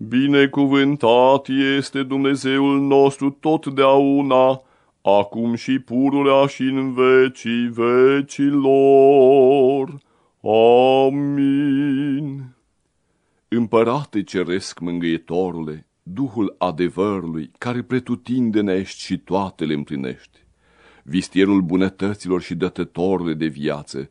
Binecuvântat este Dumnezeul nostru totdeauna, acum și pururea și în vecii vecilor. Amin. Împărate ceresc mângâietorule, Duhul adevărului, care pretutindene ești și toate le împlinești, vistierul bunătăților și dătătorule de viață,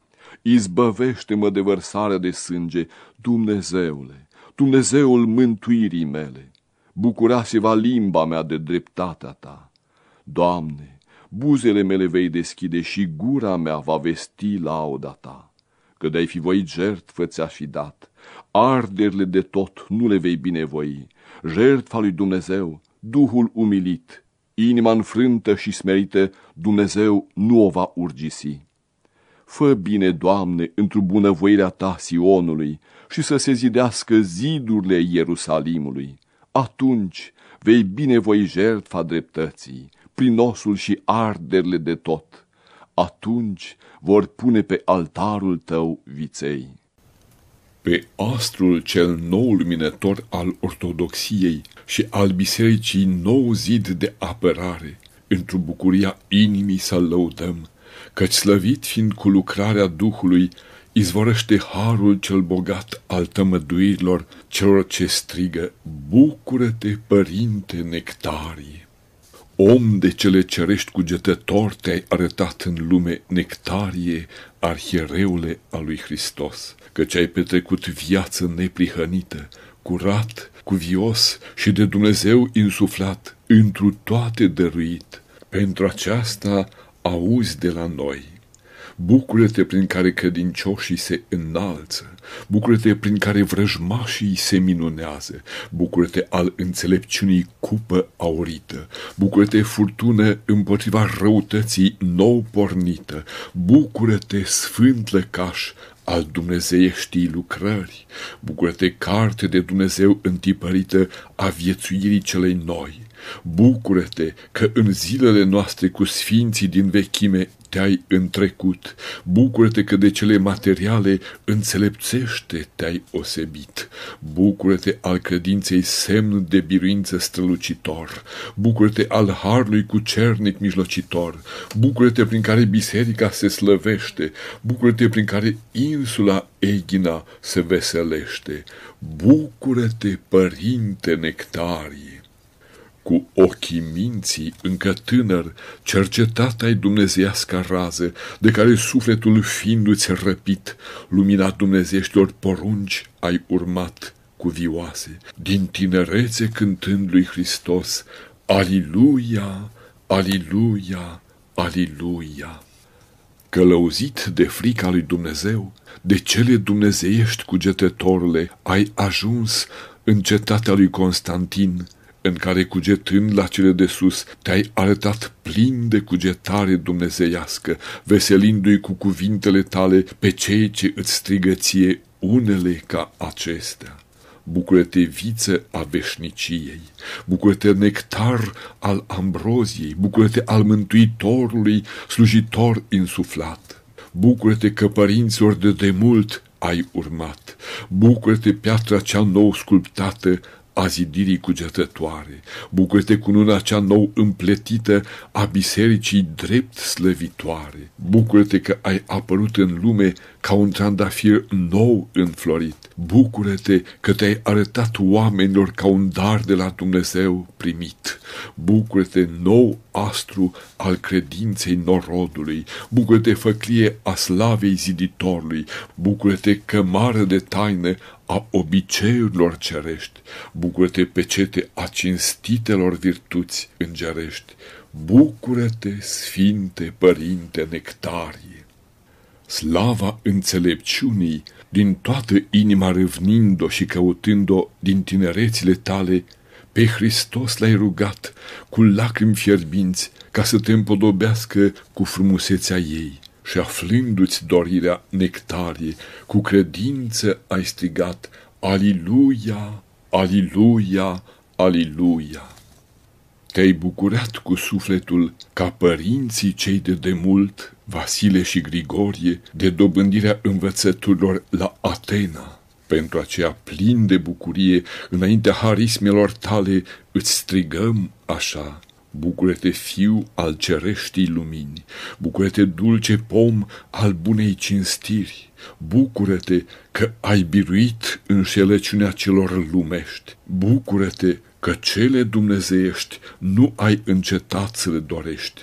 izbăvește-mă de vărsarea de sânge, Dumnezeule, Dumnezeul mântuirii mele, bucura-se va limba mea de dreptatea ta. Doamne, buzele mele vei deschide și gura mea va vesti lauda ta, că de-ai fi voit jertfă ți-aș fi dat, arderile de tot nu le vei binevoi, jertfa lui Dumnezeu, Duhul umilit, inima înfrântă și smerită, Dumnezeu nu o va urgisi. Fă bine, Doamne, într-o bunăvoirea Ta Sionului și să se zidească zidurile Ierusalimului. Atunci vei binevoi jertfa dreptății, prin osul și arderile de tot. Atunci vor pune pe altarul Tău viței. pe astrul cel nou luminător al ortodoxiei și al bisericii nou zid de apărare, într-o bucuria inimii să lăudăm, căci slăvit fiind cu lucrarea Duhului, izvorăște harul cel bogat al tămăduirilor celor ce strigă, Bucură-te, Părinte Nectarie! Om de cele cerești cugetător te-ai arătat în lume nectarie, arhiereule al lui Hristos, căci ai petrecut viață neprihănită, curat, cuvios și de Dumnezeu insuflat, întru toate dăruit. Pentru aceasta auzi de la noi. Bucură-te prin care credincioșii se înalță, bucură-te prin care vrăjmașii se minunează, bucură-te al înțelepciunii cupă aurită, bucură-te furtună împotriva răutății nou pornită, bucură-te sfânt lăcaș al dumnezeieștii lucrări, bucură-te carte de Dumnezeu întipărită a viețuirii celei noi, bucură-te că în zilele noastre cu sfinții din vechime te-ai întrecut, bucură-te că de cele materiale înțelepțește te-ai osebit, bucură-te al credinței semn de biruință strălucitor, bucură-te al harului cu cernic mijlocitor, bucură-te prin care biserica se slăvește, bucură-te prin care insula Egina se veselește, bucură-te, Părinte Nectarie! Cu ochii minții, încă tânăr, cercetat ai dumnezeiasca rază, de care sufletul fiindu-ți răpit, lumina dumnezeștilor porunci ai urmat cu vioase, din tinerețe cântând lui Hristos, Aliluia, Aliluia, Aliluia. Călăuzit de frica lui Dumnezeu, de cele dumnezeiești cugetătorule, ai ajuns în cetatea lui Constantin, în care cugetând la cele de sus te-ai arătat plin de cugetare dumnezeiască, veselindu-i cu cuvintele tale pe cei ce îți strigă ție unele ca acestea. Bucură-te viță a veșniciei, bucură-te nectar al ambroziei, bucură-te al mântuitorului, slujitor insuflat. Bucură-te că părinților de demult ai urmat, bucură-te piatra cea nou sculptată a zidirii cugetătoare, bucură-te cu luna cea nou împletită a bisericii drept slăvitoare, bucură-te că ai apărut în lume ca un trandafir nou înflorit, bucură-te că te-ai arătat oamenilor ca un dar de la Dumnezeu primit, bucură-te nou astru al credinței norodului, bucură-te făclie a slavei ziditorului, bucură-te cămară de taină a obiceiurilor cerești, bucură-te pecete a cinstitelor virtuți îngerești, bucură-te, Sfinte Părinte Nectarie! Slava înțelepciunii, din toată inima râvnind-o și căutând-o din tinerețile tale, pe Hristos l-ai rugat cu lacrimi fierbinți ca să te împodobească cu frumusețea ei și aflându-ți dorirea nectarie, cu credință ai strigat, Aliluia, Aliluia, Aliluia. Te-ai bucurat cu sufletul ca părinții cei de demult, Vasile și Grigorie, de dobândirea învățăturilor la Atena. Pentru aceea plin de bucurie, înaintea harismelor tale, îți strigăm așa, Bucură-te, fiu al cereștii lumini, bucură-te, dulce pom al bunei cinstiri, bucură-te că ai biruit înșelăciunea celor lumești, bucură-te că cele dumnezeiești nu ai încetat să le dorești,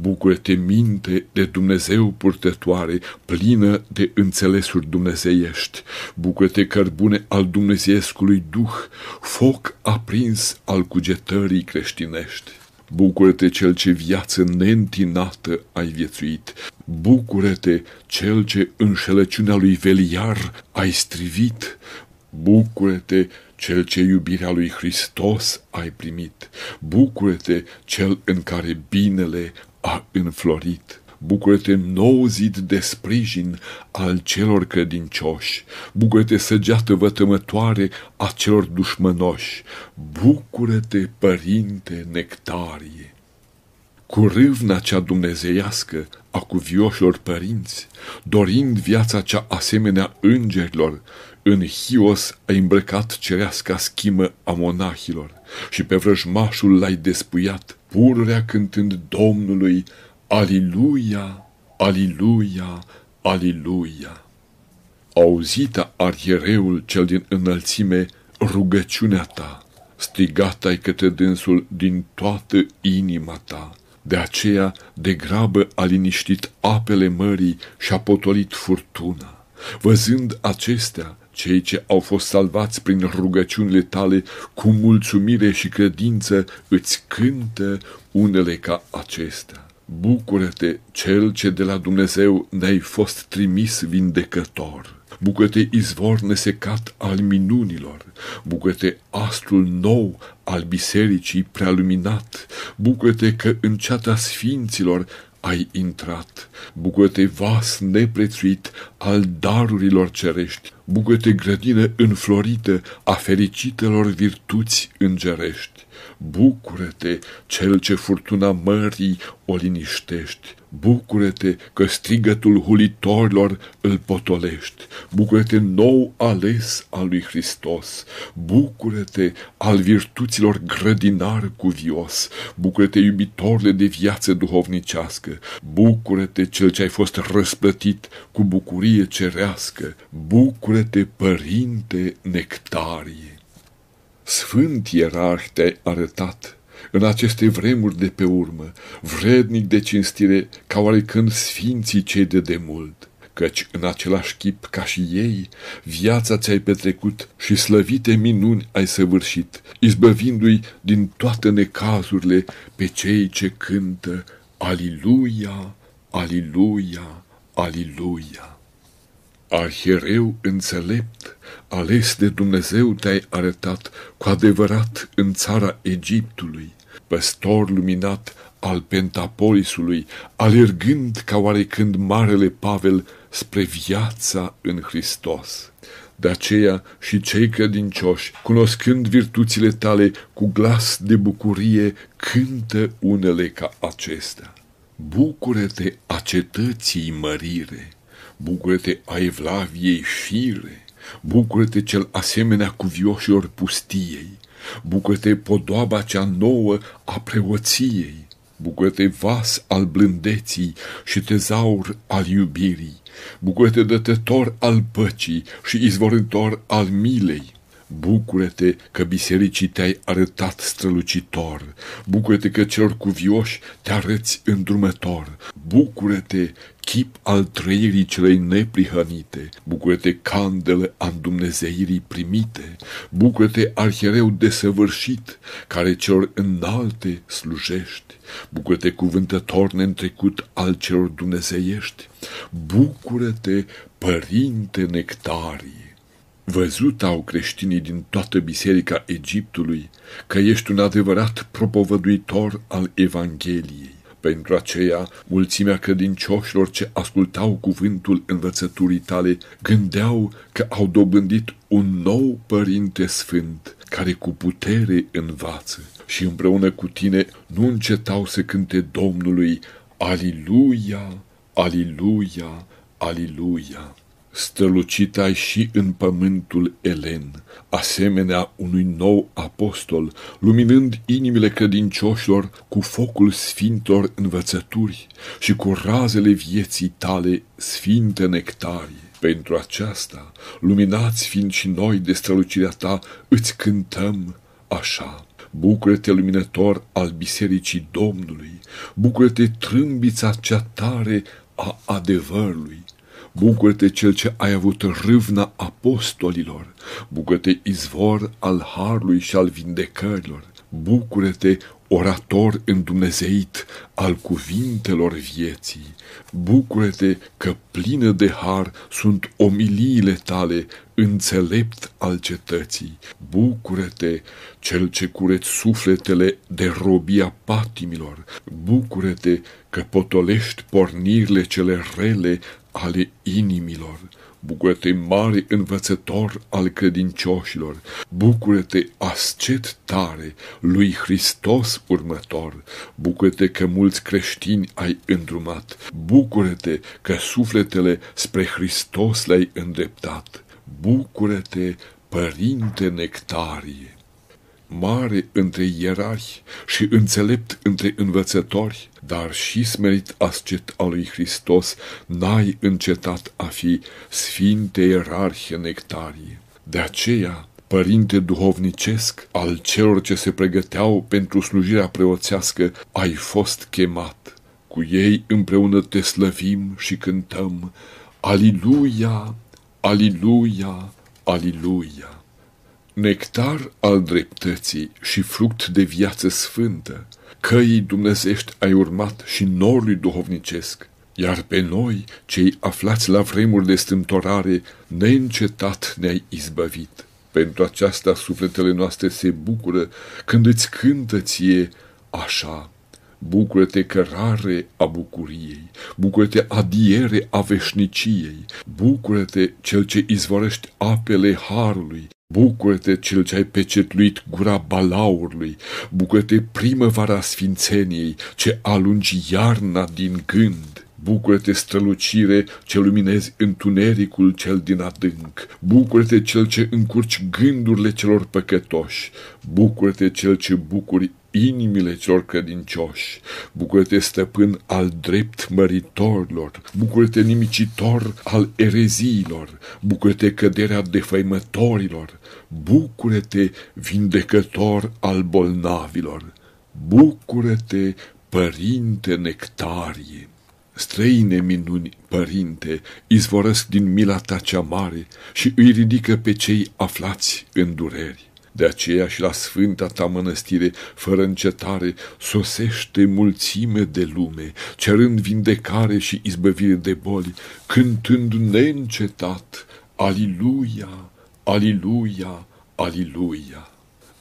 Bucură-te minte de Dumnezeu purtătoare, plină de înțelesuri dumnezeiești. Bucură-te cărbune al dumnezeiescului Duh, foc aprins al cugetării creștinești. Bucură-te cel ce viață neîntinată ai viețuit. Bucură-te cel ce înșelăciunea lui Veliar ai strivit. Bucură-te cel ce iubirea lui Hristos ai primit. Bucură-te cel în care binele a înflorit. Bucură-te nou zid de sprijin al celor credincioși, bucură-te săgeată vătămătoare a celor dușmănoși, bucură-te, Părinte Nectarie! Cu râvna cea dumnezeiască a cuvioșilor părinți, dorind viața cea asemenea îngerilor, În Hios ai îmbrăcat cereasca schimă a monahilor și pe vrăjmașul l-ai despuiat, pururea cântând Domnului, Aliluia, Aliluia, Aliluia. Auzită arhiereul cel din înălțime rugăciunea ta, strigat ai către dânsul din toată inima ta. De aceea, de grabă a liniștit apele mării și a potolit furtuna. Văzând acestea, cei ce au fost salvați prin rugăciunile tale, cu mulțumire și credință, îți cântă unele ca acestea. Bucură-te, cel ce de la Dumnezeu ne-ai fost trimis vindecător. Bucură-te, izvor nesecat al minunilor. Bucură-te, astrul nou al bisericii prealuminat. Bucură-te că în ceata sfinților ai intrat. Bucură-te, vas neprețuit al darurilor cerești. Bucură-te, grădină înflorită a fericitelor virtuți îngerești. Bucură-te, cel ce furtuna mării o liniștești. Bucură-te că strigătul hulitorilor îl potolești. Bucură-te nou ales al lui Hristos. Bucură-te al virtuților grădinar cuvios. Bucură-te iubitorile de viață duhovnicească. Bucură-te cel ce ai fost răsplătit cu bucurie cerească. Bucură-te, Părinte Nectarie. Sfânt ierarh te-ai arătat în aceste vremuri de pe urmă, vrednic de cinstire ca oarecând sfinții cei de demult, căci în același chip ca și ei, viața ți-ai petrecut și slăvite minuni ai săvârșit, izbăvindu-i din toate necazurile pe cei ce cântă Aliluia, Aliluia, Aliluia. Arhiereu înțelept, ales de Dumnezeu te-ai arătat cu adevărat în țara Egiptului, păstor luminat al Pentapolisului, alergând ca oarecând Marele Pavel spre viața în Hristos. De aceea și cei credincioși, cunoscând virtuțile tale cu glas de bucurie, cântă unele ca acestea. Bucură-te a cetății mărire! Bucură-te a Evlaviei fire, bucură-te cel asemenea cuvioșilor pustiei, bucură-te podoaba cea nouă a preoției, bucură-te vas al blândeții și tezaur al iubirii, bucură-te dătător al păcii și izvorător al milei, Bucură-te că bisericii te-ai arătat strălucitor, bucură-te că celor cuvioși te arăți îndrumător, bucură-te chip al trăirii celei neprihănite, bucură-te candelă a Dumnezeirii primite, bucură-te arhiereu desăvârșit, care celor înalte slujești, bucură-te cuvântător neîntrecut al celor dumnezeiești, bucură-te, Părinte Nectarie. Văzut au creștinii din toată biserica Egiptului că ești un adevărat propovăduitor al Evangheliei. Pentru aceea, mulțimea credincioșilor ce ascultau cuvântul învățăturii tale gândeau că au dobândit un nou Părinte Sfânt care cu putere învață și împreună cu tine nu încetau să cânte Domnului Aliluia, Aliluia, Aliluia strălucit ai și în pământul elen, asemenea unui nou apostol, luminând inimile credincioșilor cu focul sfintor învățături și cu razele vieții tale sfinte nectarie. Pentru aceasta, luminați fiind și noi de strălucirea ta, îți cântăm așa. Bucură-te, luminător al Bisericii Domnului, bucură-te, trâmbița cea tare a adevărului, Bucură-te cel ce ai avut râvna apostolilor, bucură-te izvor al harului și al vindecărilor, bucură-te orator îndumnezeit al cuvintelor vieții, bucură-te că plină de har sunt omiliile tale, înțelept al cetății, bucură-te cel ce cureți sufletele de robia patimilor, bucură-te că potolești pornirile cele rele ale inimilor. Bucură-te, mare învățător al credincioșilor, bucură-te, ascet tare, lui Hristos următor, bucură-te că mulți creștini ai îndrumat, bucură-te că sufletele spre Hristos le-ai îndreptat, Bucură-te, Părinte Nectarie! Mare între ierarhi și înțelept între învățători, dar și smerit ascet al lui Hristos, n-ai încetat a fi Sfinte Ierarhie Nectarie. De aceea, părinte duhovnicesc al celor ce se pregăteau pentru slujirea preoțească, ai fost chemat. Cu ei împreună te slăvim și cântăm, Aliluia, Aliluia, Aliluia. Nectar al dreptății și fruct de viață sfântă, căii dumnezești ai urmat și norului duhovnicesc, iar pe noi, cei aflați la vremuri de stântorare, neîncetat ne-ai izbăvit. Pentru aceasta sufletele noastre se bucură când îți cântă ție așa. Bucură-te cărare a bucuriei, bucură-te adiere a veșniciei, bucură-te cel ce izvorăști apele harului, Bucură-te cel ce ai pecetluit gura balaurului, bucură-te primăvara sfințeniei, ce alungi iarna din gând. Bucură-te, strălucire, ce luminezi întunericul cel din adânc. Bucură-te, cel ce încurci gândurile celor păcătoși. Bucură-te, cel ce bucuri inimile celor credincioși. Bucură-te, stăpân al drept măritorilor. Bucură-te, nimicitor al ereziilor. Bucură-te, căderea defăimătorilor. Bucură-te, vindecător al bolnavilor. Bucură-te, Părinte Nectarie! Străine minuni, părinte, izvorăsc din mila ta cea mare și îi ridică pe cei aflați în dureri. De aceea și la sfânta ta mănăstire, fără încetare, sosește mulțime de lume, cerând vindecare și izbăvire de boli, cântând neîncetat, Aliluia, Aliluia, Aliluia.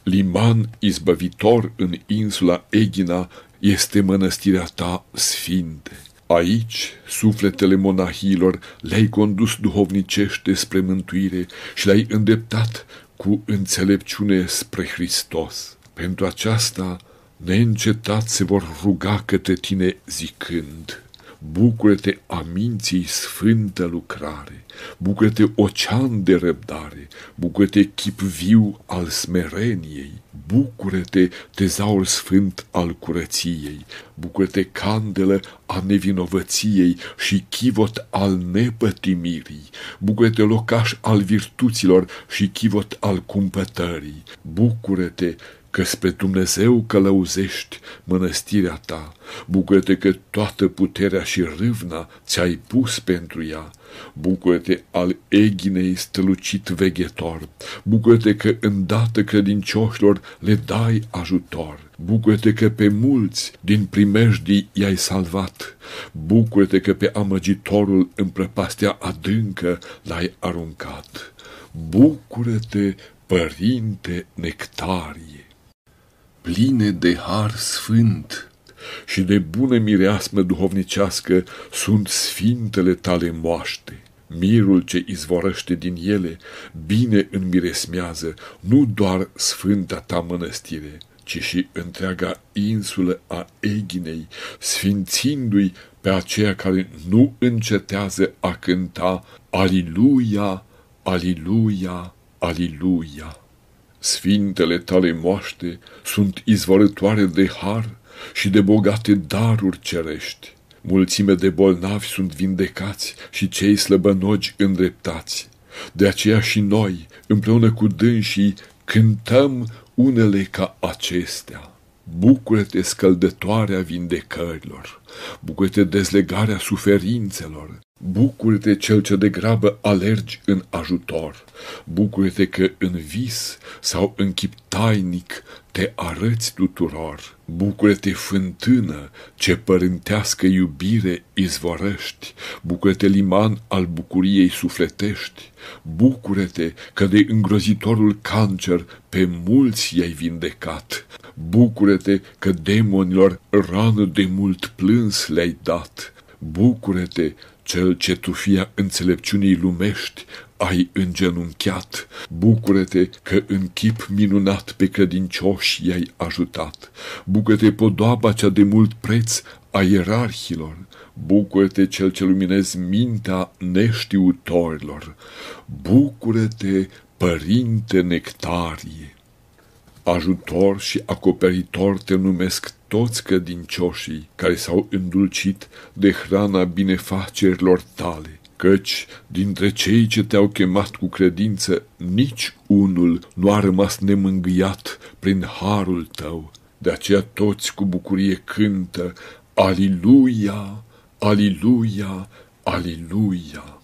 Liman izbăvitor în insula Egina este mănăstirea ta sfinte. Aici, sufletele monahilor le-ai condus duhovnicește spre mântuire și le-ai îndreptat cu înțelepciune spre Hristos. Pentru aceasta, neîncetat se vor ruga către tine zicând, Bucură-te a minții sfântă lucrare, bucură-te ocean de răbdare, bucură-te chip viu al smereniei, bucură-te tezaur sfânt al curăției, bucură-te candelă a nevinovăției și chivot al nepătimirii, bucură-te locaș al virtuților și chivot al cumpătării, bucură-te că spre Dumnezeu călăuzești mănăstirea ta, bucură-te că toată puterea și râvna ți-ai pus pentru ea, bucură-te al eghinei strălucit veghetor, bucură-te că îndată credincioșilor le dai ajutor, bucură-te că pe mulți din primejdii i-ai salvat, bucură-te că pe amăgitorul în prăpastea adâncă l-ai aruncat, bucură-te, Părinte Nectarie! Pline de har sfânt și de bună mireasmă duhovnicească sunt sfintele tale moaște. Mirul ce izvorăște din ele bine înmiresmează nu doar sfânta ta mănăstire, ci și întreaga insulă a Eginei, sfințindu-i pe aceea care nu încetează a cânta Aliluia, Aliluia, Aliluia. Sfintele tale moaște sunt izvorătoare de har și de bogate daruri cerești. Mulțime de bolnavi sunt vindecați și cei slăbănogi îndreptați. De aceea și noi, împreună cu dânsii, cântăm unele ca acestea. Bucură-te scăldătoarea vindecărilor, bucură-te dezlegarea suferințelor, Bucură-te cel ce de grabă alergi în ajutor, bucură-te că în vis sau în chip tainic te arăți tuturor, bucură-te fântână ce părintească iubire izvorăști, bucură-te liman al bucuriei sufletești, bucură-te că de îngrozitorul cancer pe mulți i-ai vindecat, bucură-te că demonilor rană de mult plâns le-ai dat, bucură-te cel ce tu fia înțelepciunii lumești ai îngenunchiat, bucură-te că în chip minunat pe credincioși i-ai ajutat, bucură-te podoaba cea de mult preț a ierarhilor, bucură-te cel ce luminezi mintea neștiutorilor, bucură-te, Părinte Nectarie. Ajutor și acoperitor te numesc toți credincioșii care s-au îndulcit de hrana binefacerilor tale, căci dintre cei ce te-au chemat cu credință, nici unul nu a rămas nemângâiat prin harul tău. De aceea toți cu bucurie cântă, Aliluia, Aliluia, Aliluia.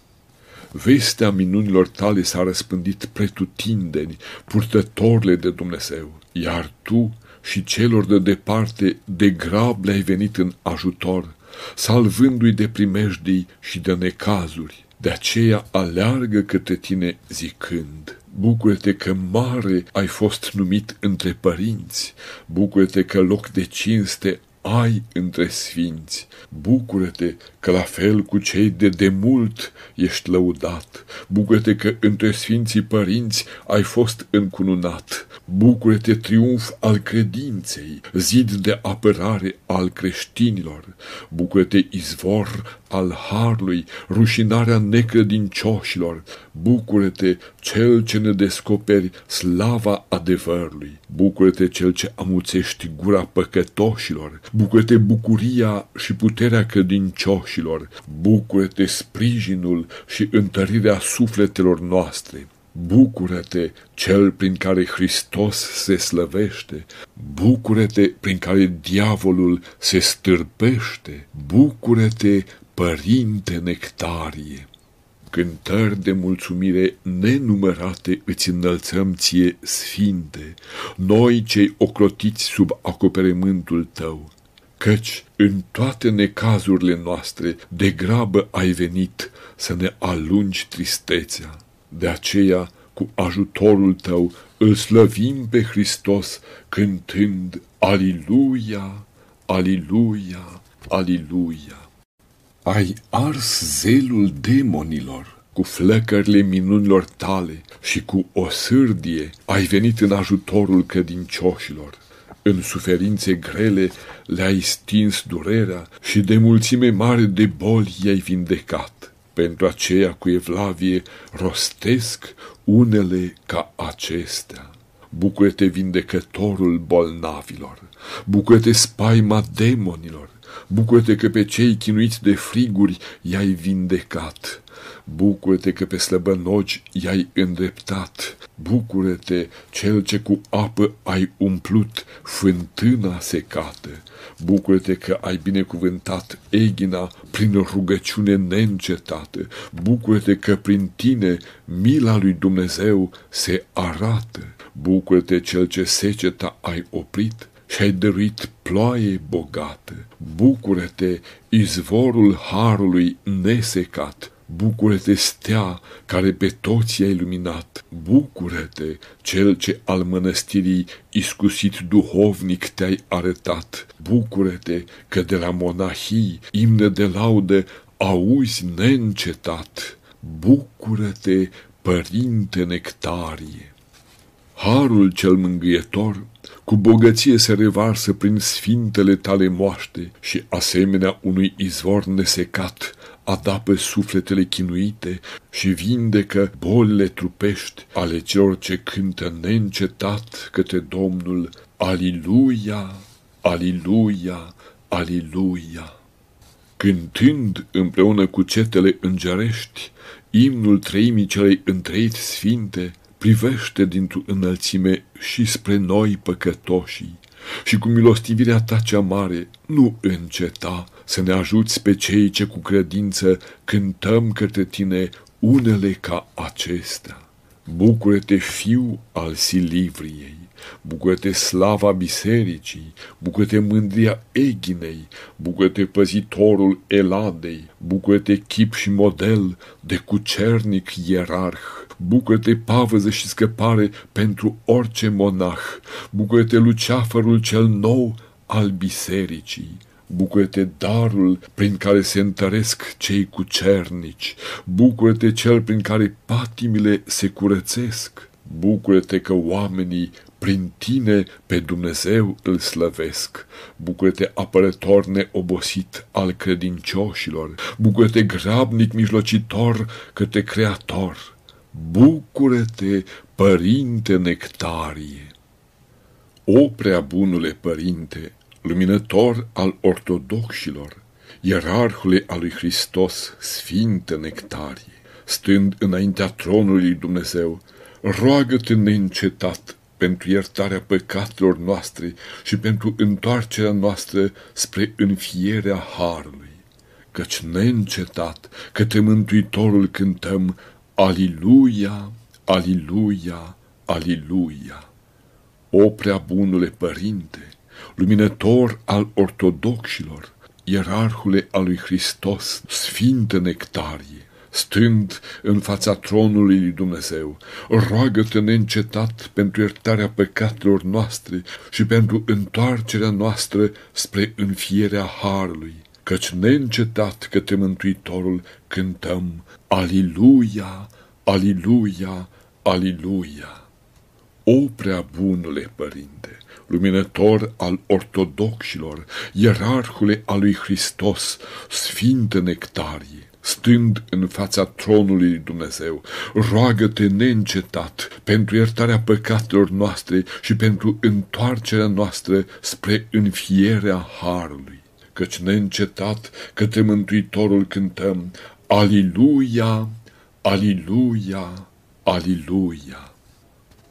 Vestea minunilor tale s-a răspândit pretutindeni, purtătorile de Dumnezeu, iar tu și celor de departe de grab le-ai venit în ajutor, salvându-i de primejdii și de necazuri. De aceea aleargă către tine zicând, Bucură-te că mare ai fost numit între părinți, bucură-te că loc de cinste ai între sfinți. Bucură-te că la fel cu cei de demult ești lăudat. Bucură-te că între sfinții părinți ai fost încununat. Bucură-te triumf al credinței, zid de apărare al creștinilor. Bucură-te izvor al harului, rușinarea necredincioșilor. Bucură-te cel ce ne descoperi slava adevărului. Bucură-te cel ce amuțești gura păcătoșilor. Bucură-te bucuria și puterea credincioșilor. Bucură-te sprijinul și întărirea sufletelor noastre. Bucură-te, cel prin care Hristos se slăvește, bucură-te prin care diavolul se stârpește, bucură-te, Părinte Nectarie. Cântări de mulțumire nenumărate îți înălțăm ție, Sfinte, noi cei ocrotiți sub acoperământul tău, căci în toate necazurile noastre de grabă ai venit să ne alungi tristețea. De aceea, cu ajutorul tău, îl slăvim pe Hristos cântând Aliluia, Aliluia, Aliluia. Ai ars zelul demonilor cu flăcările minunilor tale și cu o sârdie ai venit în ajutorul credincioșilor. În suferințe grele le-ai stins durerea și de mulțime mare de boli i-ai vindecat. Pentru aceea cu evlavie rostesc unele ca acestea. Bucură-te vindecătorul bolnavilor, bucură-te spaima demonilor, bucură-te că pe cei chinuiți de friguri i-ai vindecat, bucură-te că pe slăbănogi i-ai îndreptat, bucură-te cel ce cu apă ai umplut fântâna secată, bucură-te că ai binecuvântat Egina prin rugăciune neîncetată, bucură-te că prin tine mila lui Dumnezeu se arată, bucură-te cel ce seceta ai oprit, și ai dăruit ploaie bogată. Bucură-te, izvorul harului nesecat, Bucură-te, stea care pe toți ai luminat, bucură-te, cel ce al mănăstirii iscusit duhovnic te-ai arătat, bucură-te că de la monahii imne de laudă auzi neîncetat, bucură-te, Părinte Nectarie. Harul cel mângâietor cu bogăție se revarsă prin sfintele tale moaște și asemenea unui izvor nesecat, adapă sufletele chinuite și vindecă bolile trupești ale celor ce cântă neîncetat către Domnul Aliluia, Aliluia, Aliluia. Cântând împreună cu cetele îngerești, imnul treimii celei întreit sfinte, privește dintr-o înălțime și spre noi păcătoșii și cu milostivirea ta cea mare nu înceta să ne ajuți pe cei ce cu credință cântăm către tine unele ca acestea. Bucură-te, fiu al Silivriei, bucură-te slava bisericii, bucură-te mândria Eginei, bucură-te păzitorul Eladei, bucură-te chip și model de cucernic ierarh, bucură-te pavăză și scăpare pentru orice monah, bucură-te luceafărul cel nou al bisericii, Bucură-te darul prin care se întăresc cei cucernici, bucură-te cel prin care patimile se curățesc, bucură-te că oamenii prin tine pe Dumnezeu îl slăvesc. Bucură-te apărător neobosit al credincioșilor, bucură-te grabnic mijlocitor către Creator. Bucură-te, Părinte Nectarie! O prea bunule Părinte, luminător al ortodoxilor, ierarhule al lui Hristos, Sfinte Nectarie, stând înaintea tronului Dumnezeu, roagă-te neîncetat pentru iertarea păcatelor noastre și pentru întoarcerea noastră spre înfierea Harului, căci neîncetat către Mântuitorul cântăm Aliluia, Aliluia, Aliluia. O prea bunule Părinte, luminător al ortodoxilor, ierarhule al lui Hristos, Sfinte Nectarie, stând în fața tronului lui Dumnezeu, roagă-te neîncetat pentru iertarea păcatelor noastre și pentru întoarcerea noastră spre înfierea Harului, căci neîncetat către Mântuitorul cântăm Aliluia, Aliluia, Aliluia. O prea bunule Părinte, luminător al ortodoxilor, ierarhule al lui Hristos, Sfinte Nectarie, stând în fața tronului lui Dumnezeu, roagă-te neîncetat pentru iertarea păcatelor noastre și pentru întoarcerea noastră spre înfierea Harului. Căci neîncetat către Mântuitorul cântăm, Aliluia, Aliluia, Aliluia.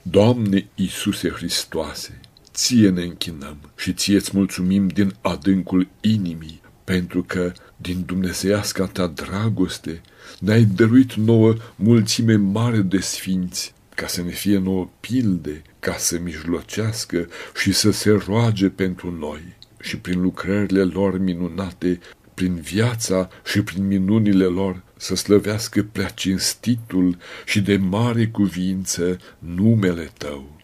Doamne Iisuse Hristoase, ție ne închinăm și ție-ți mulțumim din adâncul inimii, pentru că din dumnezeiasca ta dragoste ne-ai dăruit nouă mulțime mare de sfinți, ca să ne fie nouă pilde, ca să mijlocească și să se roage pentru noi. Și prin lucrările lor minunate, prin viața și prin minunile lor, să slăvească prea cinstitul și de mare cuvință numele Tău.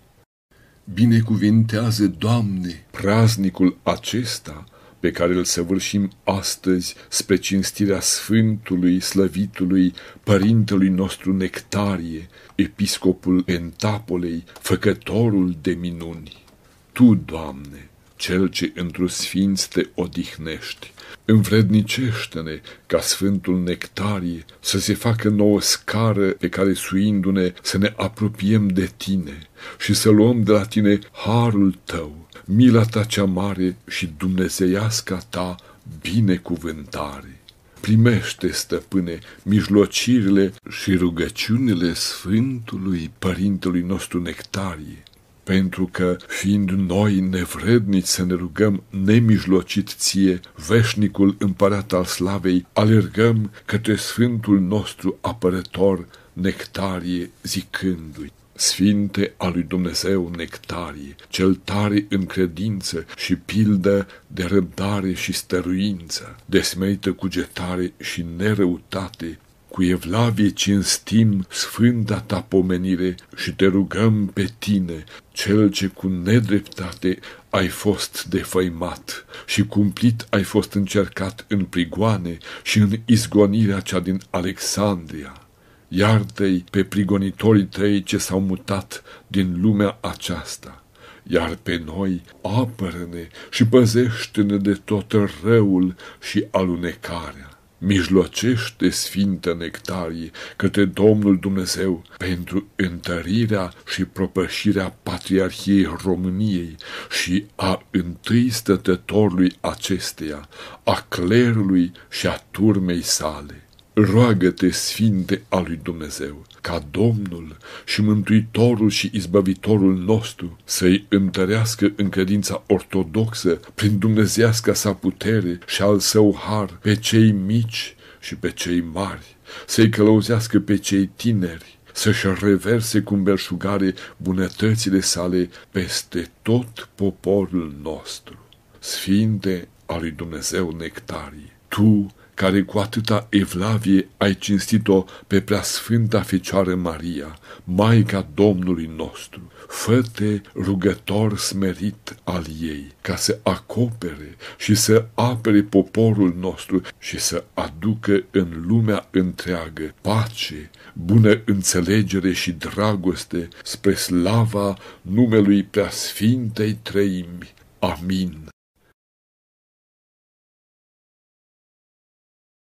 Binecuvintează, Doamne, praznicul acesta pe care îl săvârșim astăzi spre cinstirea Sfântului, Slăvitului, Părintelui nostru Nectarie, Episcopul Pentapolei, Făcătorul de minuni. Tu, Doamne, Cel ce într-o sfinț te odihnești, învrednicește-ne ca Sfântul Nectarie să se facă nouă scară pe care suindu-ne să ne apropiem de Tine și să luăm de la Tine harul Tău, mila ta cea mare și dumnezeiasca ta binecuvântare. Primește, stăpâne, mijlocirile și rugăciunile Sfântului Părintelui nostru Nectarie, pentru că, fiind noi nevredniți să ne rugăm nemijlocit ție, veșnicul împărat al slavei, alergăm către Sfântul nostru apărător, Nectarie, zicându-i, Sfinte a lui Dumnezeu nectarie, cel tare în credință și pildă de răbdare și stăruință, desmeită cugetare și nerăutate, cu evlavie cinstim sfânta ta pomenire și te rugăm pe tine, cel ce cu nedreptate ai fost defăimat și cumplit ai fost încercat în prigoane și în izgonirea cea din Alexandria Iartă-i pe prigonitorii tăi ce s-au mutat din lumea aceasta, iar pe noi apără-ne și păzește-ne de tot răul și alunecarea. Mijlocește Sfântă Nectarie către Domnul Dumnezeu pentru întărirea și propășirea Patriarhiei României și a întâi stătătorului acesteia, a clerului și a turmei sale Roagă-te, Sfinte al lui Dumnezeu, ca Domnul și Mântuitorul și Izbăvitorul nostru să-i întărească în credința ortodoxă prin dumnezească sa putere și al său har pe cei mici și pe cei mari, să-i călăuzească pe cei tineri, să-și reverse cu belșugare bunătățile sale peste tot poporul nostru. Sfinte al lui Dumnezeu nectarie, Tu care cu atâta evlavie ai cinstit-o pe preasfânta Fecioară Maria, Maica Domnului nostru, fă-te rugător smerit al ei, ca să acopere și să apere poporul nostru și să aducă în lumea întreagă pace, bună înțelegere și dragoste spre slava numelui preasfintei treimi. Amin.